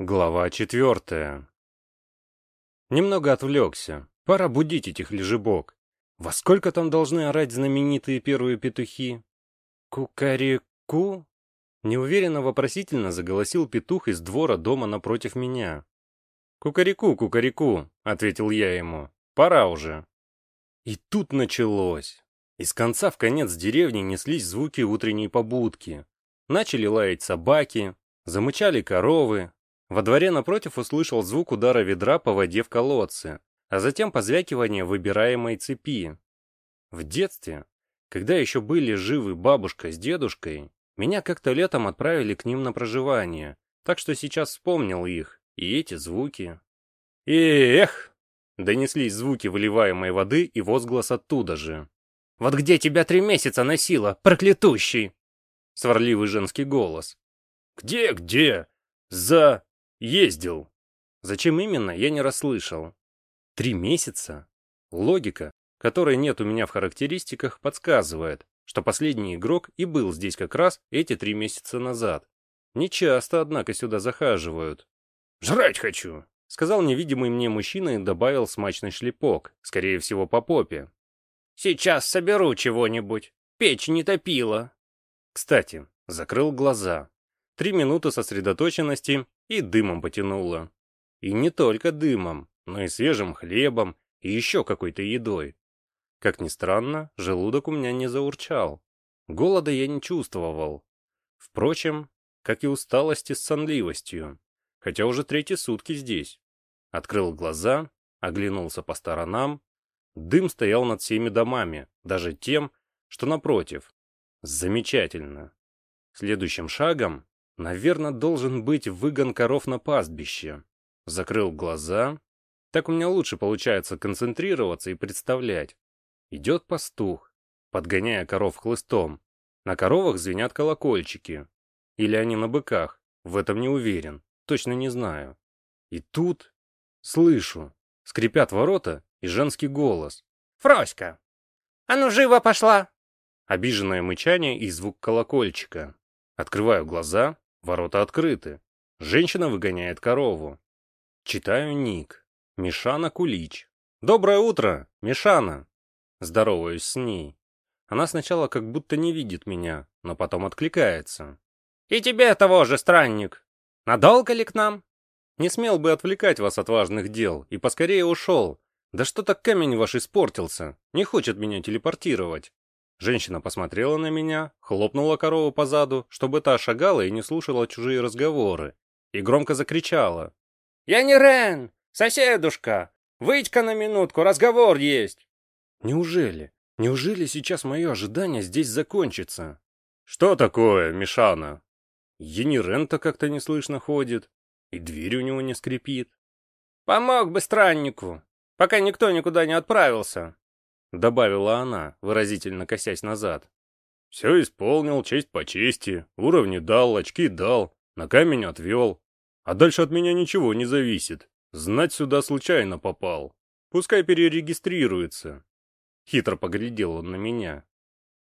Глава четвертая. Немного отвлекся. Пора будить этих лежебок. Во сколько там должны орать знаменитые первые петухи? Кукареку? Неуверенно вопросительно заголосил петух из двора дома напротив меня. «Кукареку, кукареку», — ответил я ему. «Пора уже». И тут началось. Из конца в конец деревни неслись звуки утренней побудки. Начали лаять собаки, замычали коровы, во дворе напротив услышал звук удара ведра по воде в колодце, а затем позвякивание выбираемой цепи. В детстве, когда еще были живы бабушка с дедушкой, меня как-то летом отправили к ним на проживание, так что сейчас вспомнил их и эти звуки. «Эх!» — донеслись звуки выливаемой воды и возглас оттуда же. «Вот где тебя три месяца носила, проклятущий!» Сварливый женский голос. «Где-где? За...» Ездил. Зачем именно, я не расслышал. Три месяца? Логика, которой нет у меня в характеристиках, подсказывает, что последний игрок и был здесь как раз эти три месяца назад. Не часто, однако, сюда захаживают. «Жрать хочу!» — сказал невидимый мне мужчина и добавил смачный шлепок, скорее всего, по попе. «Сейчас соберу чего-нибудь. Печь не топила». Кстати, закрыл глаза. Три минуты сосредоточенности, и дымом потянуло. И не только дымом, но и свежим хлебом, и еще какой-то едой. Как ни странно, желудок у меня не заурчал. Голода я не чувствовал. Впрочем, как и усталости с сонливостью, хотя уже третьи сутки здесь. Открыл глаза, оглянулся по сторонам. Дым стоял над всеми домами, даже тем, что напротив. Замечательно. Следующим шагом Наверное, должен быть выгон коров на пастбище. Закрыл глаза. Так у меня лучше получается концентрироваться и представлять. Идет пастух, подгоняя коров хлыстом. На коровах звенят колокольчики. Или они на быках. В этом не уверен. Точно не знаю. И тут... Слышу. Скрипят ворота и женский голос. «Фроська! А ну живо пошла!» Обиженное мычание и звук колокольчика. Открываю глаза, Ворота открыты. Женщина выгоняет корову. Читаю ник. Мишана Кулич. «Доброе утро, Мишана!» Здороваюсь с ней. Она сначала как будто не видит меня, но потом откликается. «И тебе того же, странник! Надолго ли к нам?» «Не смел бы отвлекать вас от важных дел, и поскорее ушел. Да что-то камень ваш испортился, не хочет меня телепортировать». Женщина посмотрела на меня, хлопнула корову по заду, чтобы та шагала и не слушала чужие разговоры, и громко закричала. «Я не Рен! Соседушка! Выйдь-ка на минутку, разговор есть!» «Неужели? Неужели сейчас мое ожидание здесь закончится?» «Что такое, Мишана?» Енирен-то как-то не слышно ходит, и дверь у него не скрипит. «Помог бы страннику, пока никто никуда не отправился», добавила она, выразительно косясь назад. Все исполнил, честь по чести, уровни дал, очки дал, на камень отвел. А дальше от меня ничего не зависит. Знать сюда случайно попал. Пускай перерегистрируется. Хитро поглядел он на меня.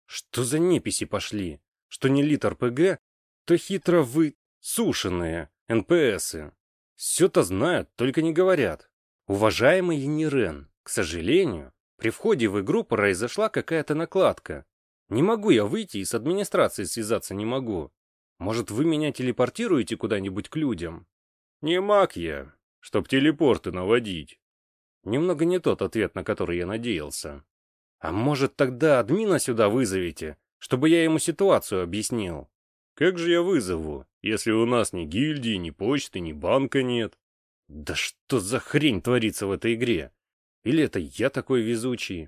Что за неписи пошли? Что не литр ПГ, то хитро вы сушеные НПСы. Все-то знают, только не говорят. Уважаемый Енирен, к сожалению, при входе в игру произошла какая-то накладка. Не могу я выйти и с администрацией связаться не могу. Может, вы меня телепортируете куда-нибудь к людям? Не маг я, чтоб телепорты наводить. Немного не тот ответ, на который я надеялся. А может, тогда админа сюда вызовете, чтобы я ему ситуацию объяснил? Как же я вызову, если у нас ни гильдии, ни почты, ни банка нет? Да что за хрень творится в этой игре? Или это я такой везучий?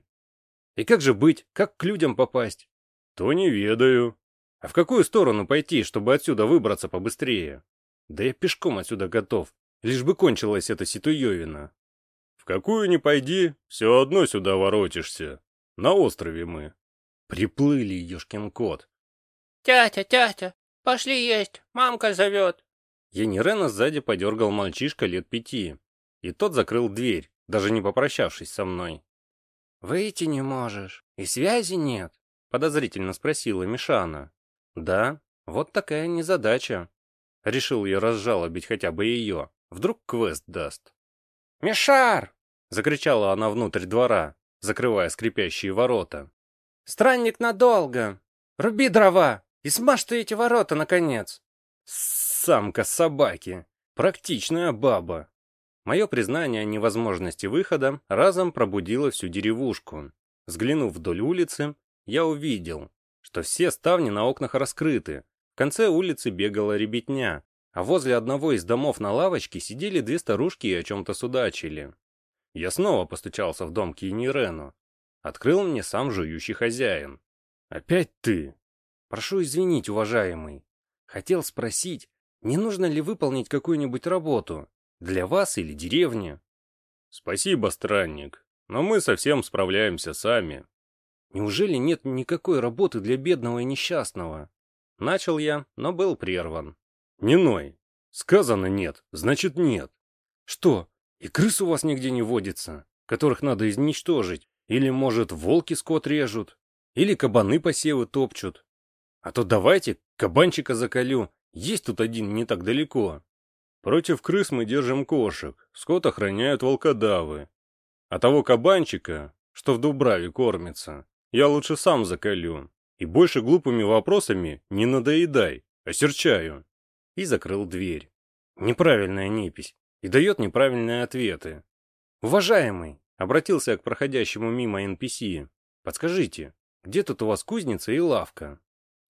И как же быть? Как к людям попасть? То не ведаю. А в какую сторону пойти, чтобы отсюда выбраться побыстрее? Да я пешком отсюда готов, лишь бы кончилась эта ситуевина. В какую не пойди, все одно сюда воротишься. На острове мы. Приплыли, ешкин кот. Тятя, тятя, пошли есть, мамка зовет. Енирена сзади подергал мальчишка лет пяти, и тот закрыл дверь, даже не попрощавшись со мной. «Выйти не можешь, и связи нет?» — подозрительно спросила Мишана. «Да, вот такая незадача. Решил я разжалобить хотя бы ее. Вдруг квест даст. «Мишар!» — закричала она внутрь двора, закрывая скрипящие ворота. «Странник надолго! Руби дрова и смажь ты эти ворота, наконец!» Самка собаки. Практичная баба. Мое признание о невозможности выхода разом пробудило всю деревушку. Взглянув вдоль улицы, я увидел, что все ставни на окнах раскрыты. В конце улицы бегала ребятня, а возле одного из домов на лавочке сидели две старушки и о чем-то судачили. Я снова постучался в дом Кини Рену. Открыл мне сам жующий хозяин. «Опять ты?» «Прошу извинить, уважаемый. Хотел спросить, не нужно ли выполнить какую-нибудь работу? Для вас или деревни?» «Спасибо, странник, но мы совсем справляемся сами». «Неужели нет никакой работы для бедного и несчастного?» Начал я, но был прерван. «Не ной. Сказано нет, значит нет». «Что, и крыс у вас нигде не водится, которых надо изничтожить? Или, может, волки скот режут? Или кабаны посевы топчут? А то давайте кабанчика заколю, есть тут один не так далеко. Против крыс мы держим кошек, скот охраняют волкодавы. А того кабанчика, что в Дубраве кормится, я лучше сам заколю. И больше глупыми вопросами не надоедай, осерчаю. И закрыл дверь. Неправильная непись и дает неправильные ответы. «Уважаемый!» — обратился я к проходящему мимо NPC. «Подскажите, где тут у вас кузница и лавка?»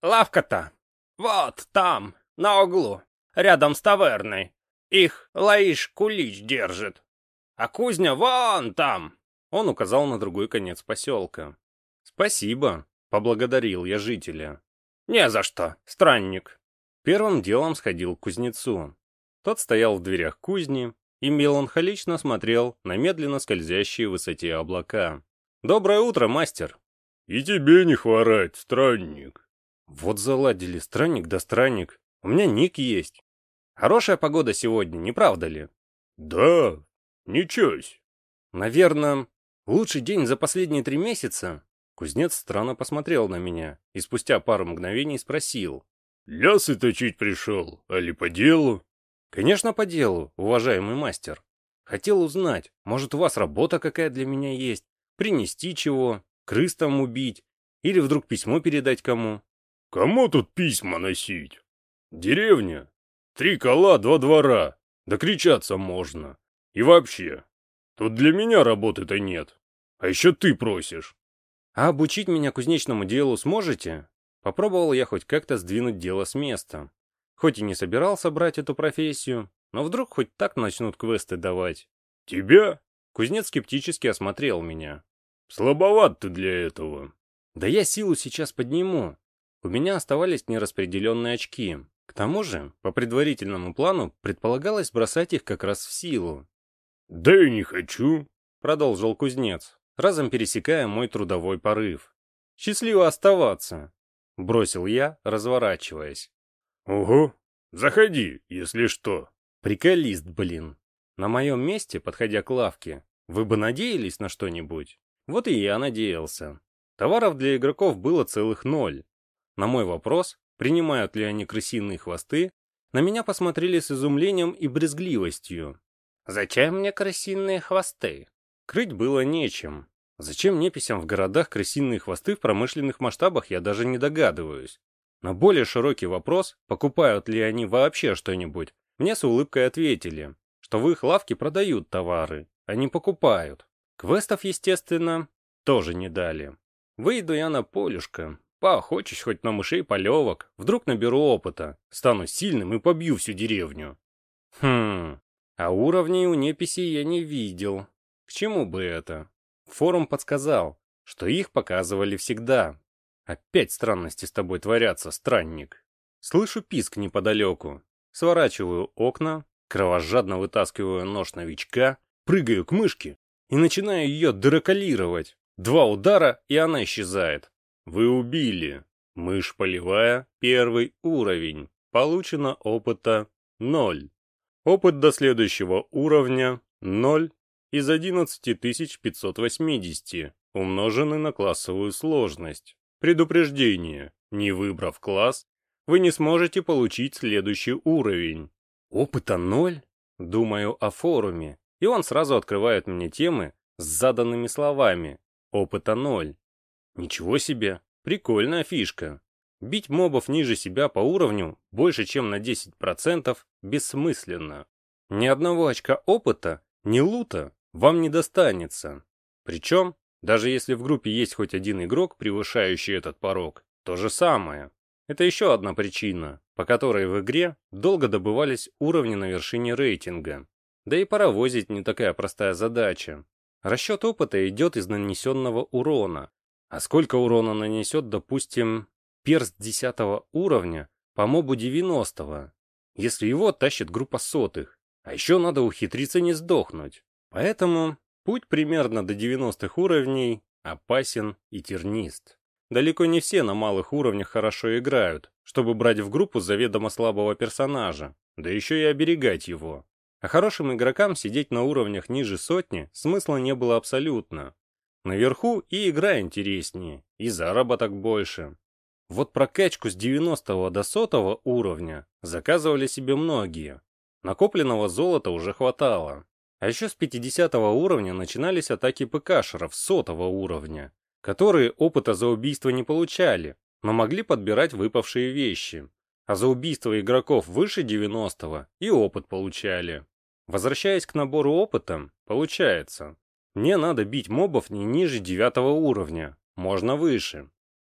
«Лавка-то! Вот там, на углу, рядом с таверной. Их Лаиш Кулич держит. А кузня вон там!» Он указал на другой конец поселка. «Спасибо», — поблагодарил я жителя. «Не за что, странник». Первым делом сходил к кузнецу. Тот стоял в дверях кузни и меланхолично смотрел на медленно скользящие в высоте облака. «Доброе утро, мастер!» «И тебе не хворать, странник!» «Вот заладили, странник да странник. У меня ник есть. Хорошая погода сегодня, не правда ли?» «Да, ничось». «Наверное, лучший день за последние три месяца?» Кузнец странно посмотрел на меня и спустя пару мгновений спросил. «Лясы точить пришел, али по делу?» «Конечно, по делу, уважаемый мастер. Хотел узнать, может, у вас работа какая для меня есть? Принести чего? Крыс там убить? Или вдруг письмо передать кому?» «Кому тут письма носить? Деревня. Три кола, два двора. Докричаться можно. И вообще, тут для меня работы-то нет. А еще ты просишь». «А обучить меня кузнечному делу сможете?» Попробовал я хоть как-то сдвинуть дело с места. Хоть и не собирался брать эту профессию, но вдруг хоть так начнут квесты давать. «Тебя?» Кузнец скептически осмотрел меня. «Слабоват ты для этого». «Да я силу сейчас подниму. У меня оставались нераспределенные очки. К тому же, по предварительному плану, предполагалось бросать их как раз в силу». «Да и не хочу», — продолжил кузнец, разом пересекая мой трудовой порыв. «Счастливо оставаться», — бросил я, разворачиваясь. «Ого, заходи, если что». Приколист, блин. На моем месте, подходя к лавке, вы бы надеялись на что-нибудь? Вот и я надеялся. Товаров для игроков было целых ноль. На мой вопрос, принимают ли они крысиные хвосты, на меня посмотрели с изумлением и брезгливостью. «Зачем мне крысиные хвосты?» Крыть было нечем. Зачем неписям в городах крысиные хвосты в промышленных масштабах, я даже не догадываюсь. На более широкий вопрос, покупают ли они вообще что-нибудь, мне с улыбкой ответили, что в их лавке продают товары, а не покупают. Квестов, естественно, тоже не дали. Выйду я на полюшко, поохочусь хоть на мышей полевок, вдруг наберу опыта, стану сильным и побью всю деревню. Хм, а уровней у неписей я не видел. К чему бы это? Форум подсказал, что их показывали всегда, Опять странности с тобой творятся, странник. Слышу писк неподалеку. Сворачиваю окна, кровожадно вытаскиваю нож новичка, прыгаю к мышке и начинаю ее драколировать. Два удара, и она исчезает. Вы убили. Мышь полевая, первый уровень. Получено опыта 0. Опыт до следующего уровня 0 из 11580, умноженный на классовую сложность. Предупреждение. Не выбрав класс, вы не сможете получить следующий уровень. Опыта ноль? Думаю о форуме, и он сразу открывает мне темы с заданными словами. Опыта ноль. Ничего себе, прикольная фишка. Бить мобов ниже себя по уровню больше, чем на 10% бессмысленно. Ни одного очка опыта, ни лута вам не достанется. Причем, даже если в группе есть хоть один игрок, превышающий этот порог, то же самое. Это еще одна причина, по которой в игре долго добывались уровни на вершине рейтинга. Да и паровозить не такая простая задача. Расчет опыта идет из нанесенного урона. А сколько урона нанесет, допустим, перст 10 уровня по мобу 90 если его тащит группа сотых? А еще надо ухитриться не сдохнуть. Поэтому путь примерно до 90 уровней опасен и тернист. Далеко не все на малых уровнях хорошо играют, чтобы брать в группу заведомо слабого персонажа, да еще и оберегать его. А хорошим игрокам сидеть на уровнях ниже сотни смысла не было абсолютно. Наверху и игра интереснее, и заработок больше. Вот прокачку с 90 до 100 уровня заказывали себе многие. Накопленного золота уже хватало. А еще с 50 уровня начинались атаки ПКшеров 100 уровня, которые опыта за убийство не получали, но могли подбирать выпавшие вещи. А за убийство игроков выше 90 и опыт получали. Возвращаясь к набору опыта, получается, мне надо бить мобов не ниже 9 уровня, можно выше.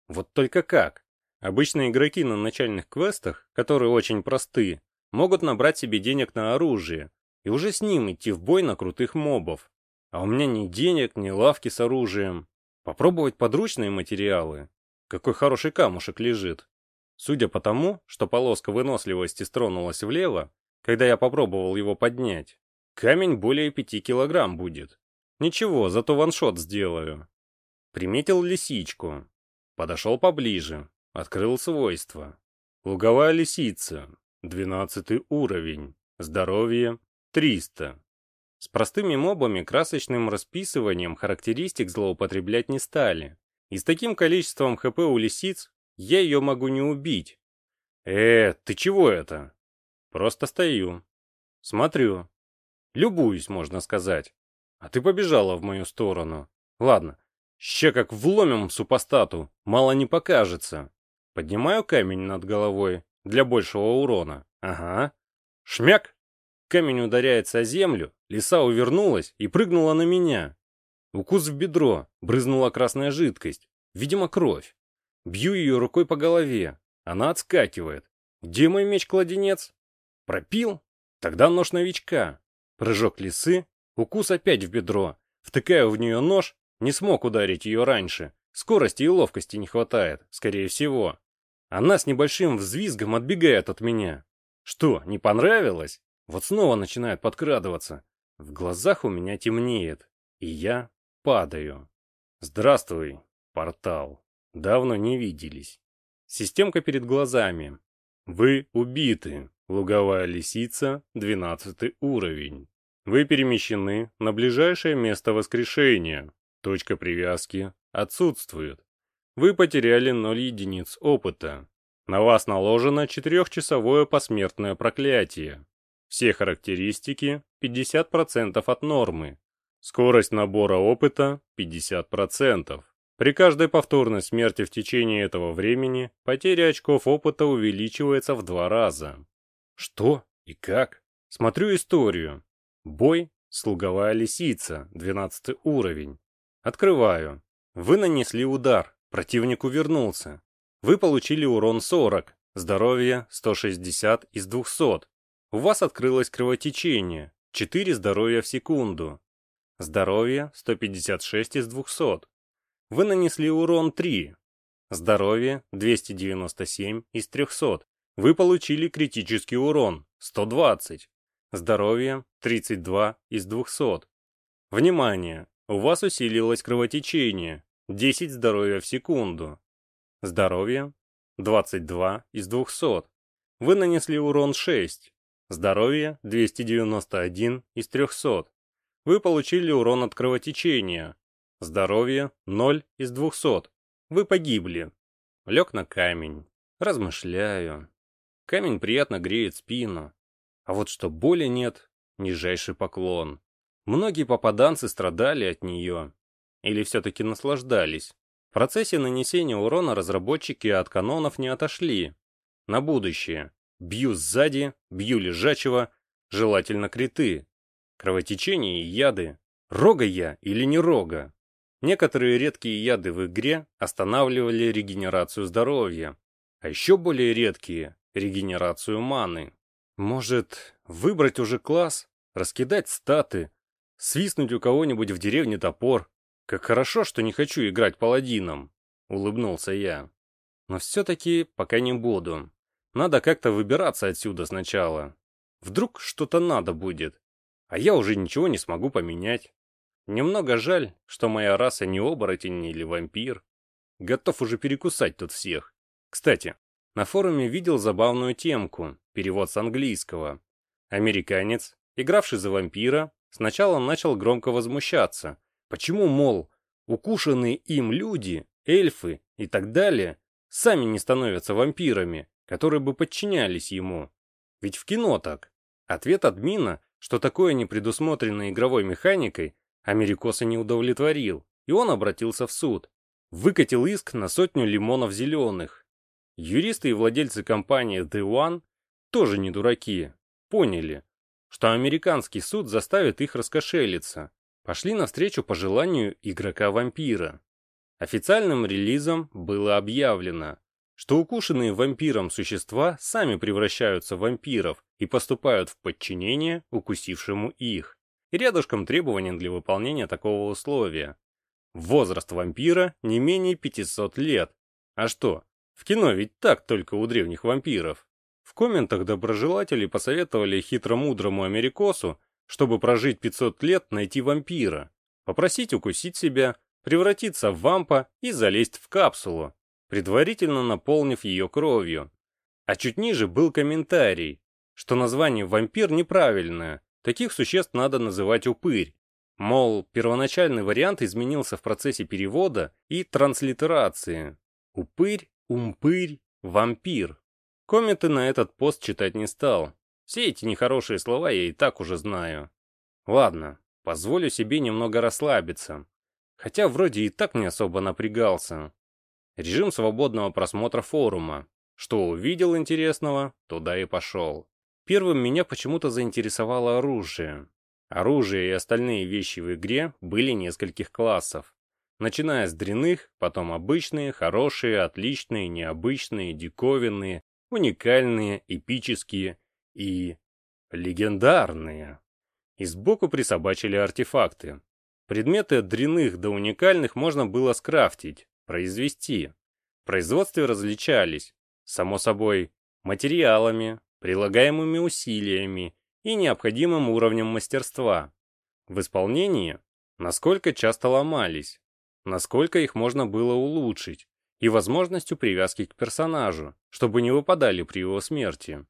Вот только как? Обычно игроки на начальных квестах, которые очень просты, могут набрать себе денег на оружие и уже с ним идти в бой на крутых мобов. А у меня ни денег, ни лавки с оружием. Попробовать подручные материалы. Какой хороший камушек лежит. Судя по тому, что полоска выносливости стронулась влево, когда я попробовал его поднять, камень более пяти килограмм будет. Ничего, зато ваншот сделаю. Приметил лисичку. Подошел поближе. Открыл свойства. Луговая лисица. Двенадцатый уровень. Здоровье. 300. С простыми мобами красочным расписыванием характеристик злоупотреблять не стали. И с таким количеством хп у лисиц я ее могу не убить. Э, ты чего это? Просто стою. Смотрю. Любуюсь, можно сказать. А ты побежала в мою сторону. Ладно, ща как вломим супостату, мало не покажется. Поднимаю камень над головой для большего урона. Ага. Шмяк! Камень ударяется о землю, лиса увернулась и прыгнула на меня. Укус в бедро, брызнула красная жидкость, видимо кровь. Бью ее рукой по голове, она отскакивает. Где мой меч-кладенец? Пропил? Тогда нож новичка. Прыжок лисы, укус опять в бедро. Втыкаю в нее нож, не смог ударить ее раньше. Скорости и ловкости не хватает, скорее всего. Она с небольшим взвизгом отбегает от меня. Что, не понравилось? Вот снова начинает подкрадываться. В глазах у меня темнеет, и я падаю. Здравствуй, портал. Давно не виделись. Системка перед глазами. Вы убиты. Луговая лисица, 12 уровень. Вы перемещены на ближайшее место воскрешения. Точка привязки отсутствует. Вы потеряли 0 единиц опыта. На вас наложено четырехчасовое посмертное проклятие. Все характеристики 50% от нормы. Скорость набора опыта 50%. При каждой повторной смерти в течение этого времени потеря очков опыта увеличивается в два раза. Что и как? Смотрю историю. Бой, слуговая лисица, 12 уровень. Открываю. Вы нанесли удар, противник увернулся. Вы получили урон 40, здоровье 160 из 200. У вас открылось кровотечение, 4 здоровья в секунду. Здоровье 156 из 200. Вы нанесли урон 3. Здоровье 297 из 300. Вы получили критический урон 120. Здоровье 32 из 200. Внимание! У вас усилилось кровотечение 10 здоровья в секунду. Здоровье 22 из 200. Вы нанесли урон 6. Здоровье 291 из 300. Вы получили урон от кровотечения. Здоровье 0 из 200. Вы погибли. Лег на камень. Размышляю. Камень приятно греет спину. А вот что боли нет, нижайший поклон. Многие попаданцы страдали от нее. Или все-таки наслаждались. В процессе нанесения урона разработчики от канонов не отошли. На будущее. Бью сзади, бью лежачего, желательно криты. Кровотечение и яды. Рога я или не рога? Некоторые редкие яды в игре останавливали регенерацию здоровья, а еще более редкие – регенерацию маны. Может, выбрать уже класс, раскидать статы, свистнуть у кого-нибудь в деревне топор. Как хорошо, что не хочу играть паладином, улыбнулся я. Но все-таки пока не буду. Надо как-то выбираться отсюда сначала. Вдруг что-то надо будет, а я уже ничего не смогу поменять. Немного жаль, что моя раса не оборотень или вампир. Готов уже перекусать тут всех. Кстати, на форуме видел забавную темку, перевод с английского. Американец, игравший за вампира, сначала начал громко возмущаться. Почему, мол, укушенные им люди, эльфы и так далее, сами не становятся вампирами, которые бы подчинялись ему? Ведь в кино так. Ответ админа, что такое не предусмотрено игровой механикой, Америкоса не удовлетворил, и он обратился в суд. Выкатил иск на сотню лимонов зеленых. Юристы и владельцы компании The One тоже не дураки. Поняли, что американский суд заставит их раскошелиться. Пошли навстречу по желанию игрока-вампира. Официальным релизом было объявлено, что укушенные вампиром существа сами превращаются в вампиров и поступают в подчинение укусившему их и рядышком требования для выполнения такого условия. Возраст вампира не менее 500 лет. А что, в кино ведь так только у древних вампиров. В комментах доброжелатели посоветовали хитро-мудрому америкосу, чтобы прожить 500 лет, найти вампира, попросить укусить себя, превратиться в вампа и залезть в капсулу, предварительно наполнив ее кровью. А чуть ниже был комментарий, что название «вампир» неправильное, Таких существ надо называть упырь. Мол, первоначальный вариант изменился в процессе перевода и транслитерации. Упырь, умпырь, вампир. Комменты на этот пост читать не стал. Все эти нехорошие слова я и так уже знаю. Ладно, позволю себе немного расслабиться. Хотя вроде и так не особо напрягался. Режим свободного просмотра форума. Что увидел интересного, туда и пошел. Первым меня почему-то заинтересовало оружие. Оружие и остальные вещи в игре были нескольких классов. Начиная с дряных, потом обычные, хорошие, отличные, необычные, диковинные, уникальные, эпические и... легендарные. И сбоку присобачили артефакты. Предметы от дряных до уникальных можно было скрафтить, произвести. В производстве различались, само собой, материалами, прилагаемыми усилиями и необходимым уровнем мастерства. В исполнении, насколько часто ломались, насколько их можно было улучшить, и возможностью привязки к персонажу, чтобы не выпадали при его смерти.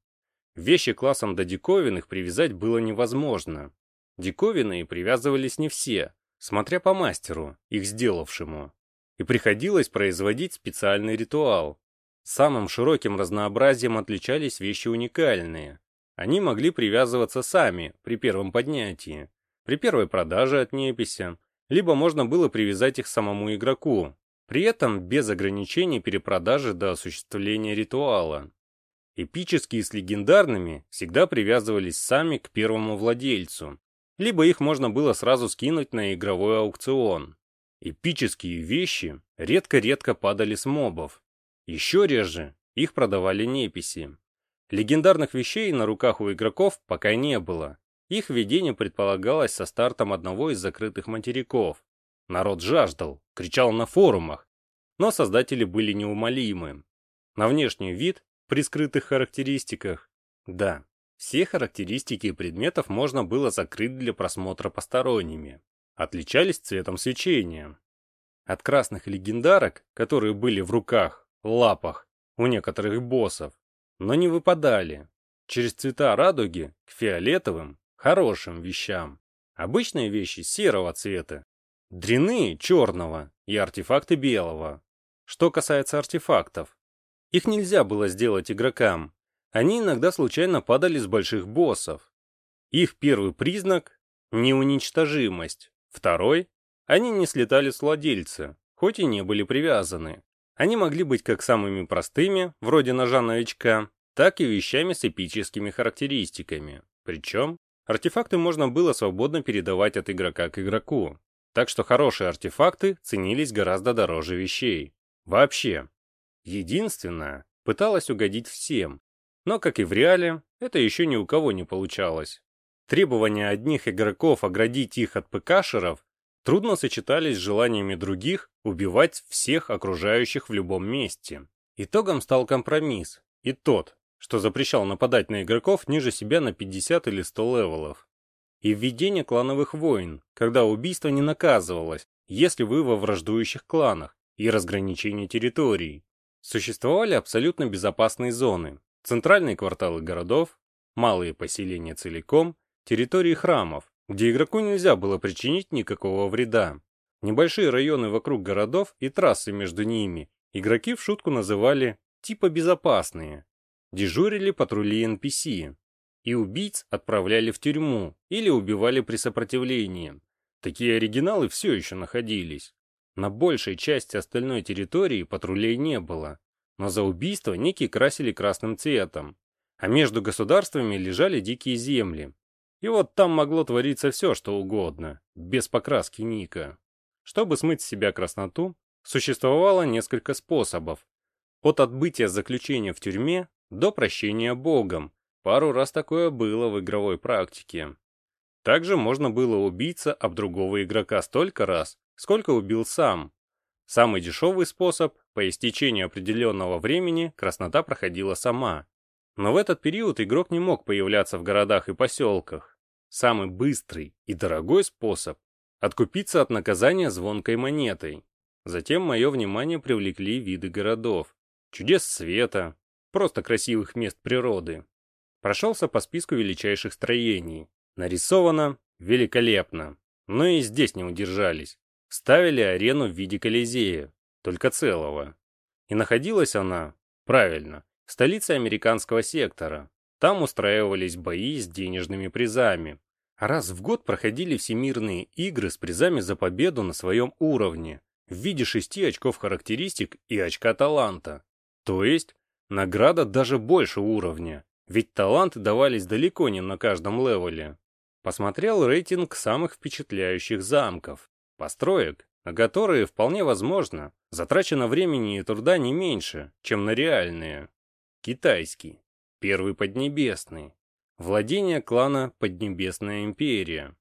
Вещи классом до диковинных привязать было невозможно. Диковинные привязывались не все, смотря по мастеру, их сделавшему. И приходилось производить специальный ритуал, Самым широким разнообразием отличались вещи уникальные. Они могли привязываться сами при первом поднятии, при первой продаже от неписи, либо можно было привязать их самому игроку, при этом без ограничений перепродажи до осуществления ритуала. Эпические с легендарными всегда привязывались сами к первому владельцу, либо их можно было сразу скинуть на игровой аукцион. Эпические вещи редко-редко падали с мобов, еще реже их продавали неписи. Легендарных вещей на руках у игроков пока не было. Их введение предполагалось со стартом одного из закрытых материков. Народ жаждал, кричал на форумах, но создатели были неумолимы. На внешний вид, при скрытых характеристиках, да, все характеристики предметов можно было закрыть для просмотра посторонними. Отличались цветом свечения. От красных легендарок, которые были в руках, лапах у некоторых боссов, но не выпадали. Через цвета радуги к фиолетовым, хорошим вещам. Обычные вещи серого цвета, дряные черного и артефакты белого. Что касается артефактов, Их нельзя было сделать игрокам. Они иногда случайно падали с больших боссов. Их первый признак — неуничтожимость. Второй — они не слетали с владельца, хоть и не были привязаны. Они могли быть как самыми простыми, вроде ножа новичка, так и вещами с эпическими характеристиками. Причем артефакты можно было свободно передавать от игрока к игроку. Так что хорошие артефакты ценились гораздо дороже вещей. Вообще. Единственное, пыталась угодить всем. Но, как и в реале, это еще ни у кого не получалось. Требования одних игроков оградить их от ПКшеров трудно сочетались с желаниями других убивать всех окружающих в любом месте. Итогом стал компромисс, и тот, что запрещал нападать на игроков ниже себя на 50 или 100 левелов. И введение клановых войн, когда убийство не наказывалось, если вы во враждующих кланах, и разграничение территорий. Существовали абсолютно безопасные зоны, центральные кварталы городов, малые поселения целиком, территории храмов, где игроку нельзя было причинить никакого вреда. Небольшие районы вокруг городов и трассы между ними игроки в шутку называли типа безопасные. Дежурили патрули NPC. И убийц отправляли в тюрьму или убивали при сопротивлении. Такие оригиналы все еще находились. На большей части остальной территории патрулей не было, но за убийство некие красили красным цветом, а между государствами лежали дикие земли, и вот там могло твориться все, что угодно, без покраски ника. Чтобы смыть с себя красноту, существовало несколько способов. От отбытия заключения в тюрьме до прощения богом. Пару раз такое было в игровой практике. Также можно было убиться об другого игрока столько раз, сколько убил сам. Самый дешевый способ, по истечении определенного времени, краснота проходила сама. Но в этот период игрок не мог появляться в городах и поселках. Самый быстрый и дорогой способ – откупиться от наказания звонкой монетой. Затем мое внимание привлекли виды городов, чудес света, просто красивых мест природы. Прошелся по списку величайших строений. Нарисовано великолепно, но и здесь не удержались. Ставили арену в виде Колизея, только целого. И находилась она, правильно, в столице американского сектора. Там устраивались бои с денежными призами, Раз в год проходили всемирные игры с призами за победу на своем уровне в виде шести очков характеристик и очка таланта. То есть, награда даже больше уровня, ведь таланты давались далеко не на каждом левеле. Посмотрел рейтинг самых впечатляющих замков, построек, на которые, вполне возможно, затрачено времени и труда не меньше, чем на реальные. Китайский, первый поднебесный, Владение клана Поднебесная империя.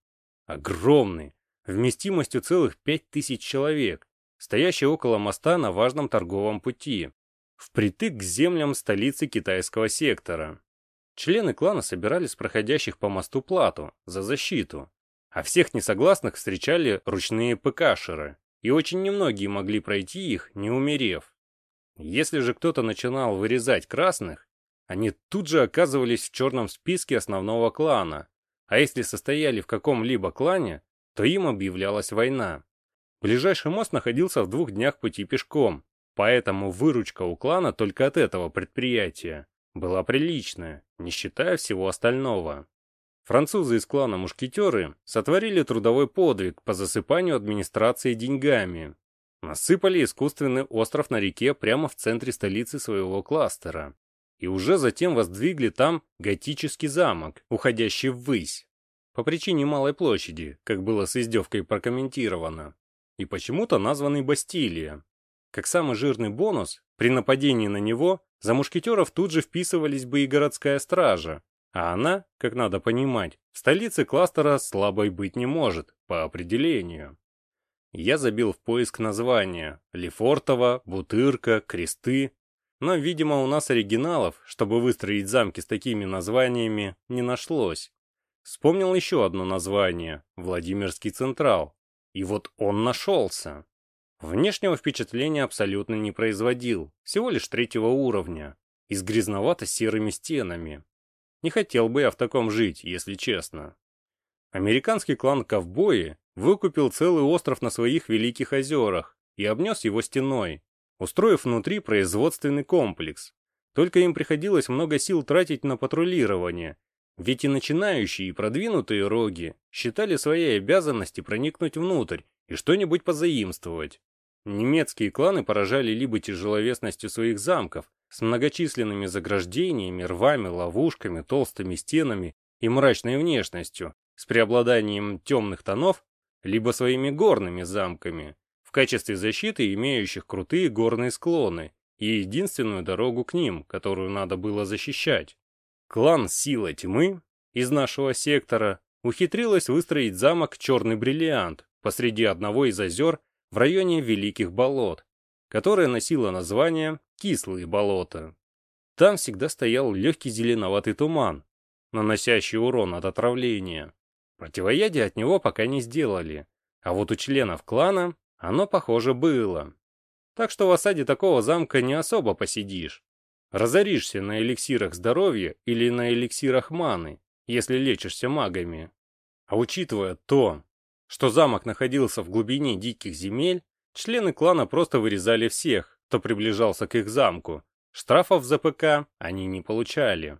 Огромный, вместимостью целых пять тысяч человек, стоящий около моста на важном торговом пути, впритык к землям столицы китайского сектора. Члены клана собирали с проходящих по мосту плату за защиту, а всех несогласных встречали ручные ПКшеры, и очень немногие могли пройти их, не умерев. Если же кто-то начинал вырезать красных, они тут же оказывались в черном списке основного клана, а если состояли в каком-либо клане, то им объявлялась война. Ближайший мост находился в двух днях пути пешком, поэтому выручка у клана только от этого предприятия была приличная, не считая всего остального. Французы из клана Мушкетеры сотворили трудовой подвиг по засыпанию администрации деньгами. Насыпали искусственный остров на реке прямо в центре столицы своего кластера и уже затем воздвигли там готический замок, уходящий ввысь, по причине малой площади, как было с издевкой прокомментировано, и почему-то названный Бастилия. Как самый жирный бонус, при нападении на него за мушкетеров тут же вписывались бы и городская стража, а она, как надо понимать, в столице кластера слабой быть не может, по определению. Я забил в поиск названия – Лефортово, Бутырка, Кресты но, видимо, у нас оригиналов, чтобы выстроить замки с такими названиями, не нашлось. Вспомнил еще одно название – Владимирский Централ. И вот он нашелся. Внешнего впечатления абсолютно не производил, всего лишь третьего уровня, и с грязновато-серыми стенами. Не хотел бы я в таком жить, если честно. Американский клан Ковбои выкупил целый остров на своих Великих озерах и обнес его стеной, устроив внутри производственный комплекс. Только им приходилось много сил тратить на патрулирование, ведь и начинающие и продвинутые роги считали своей обязанности проникнуть внутрь и что-нибудь позаимствовать. Немецкие кланы поражали либо тяжеловесностью своих замков, с многочисленными заграждениями, рвами, ловушками, толстыми стенами и мрачной внешностью, с преобладанием темных тонов, либо своими горными замками, в качестве защиты имеющих крутые горные склоны и единственную дорогу к ним, которую надо было защищать. Клан Сила Тьмы из нашего сектора ухитрилась выстроить замок Черный Бриллиант посреди одного из озер в районе Великих Болот, которое носило название Кислые болота. Там всегда стоял легкий зеленоватый туман, наносящий урон от отравления. Противоядие от него пока не сделали, а вот у членов клана оно, похоже, было. Так что в осаде такого замка не особо посидишь. Разоришься на эликсирах здоровья или на эликсирах маны, если лечишься магами. А учитывая то, что замок находился в глубине диких земель, члены клана просто вырезали всех, кто приближался к их замку. Штрафов за ПК они не получали.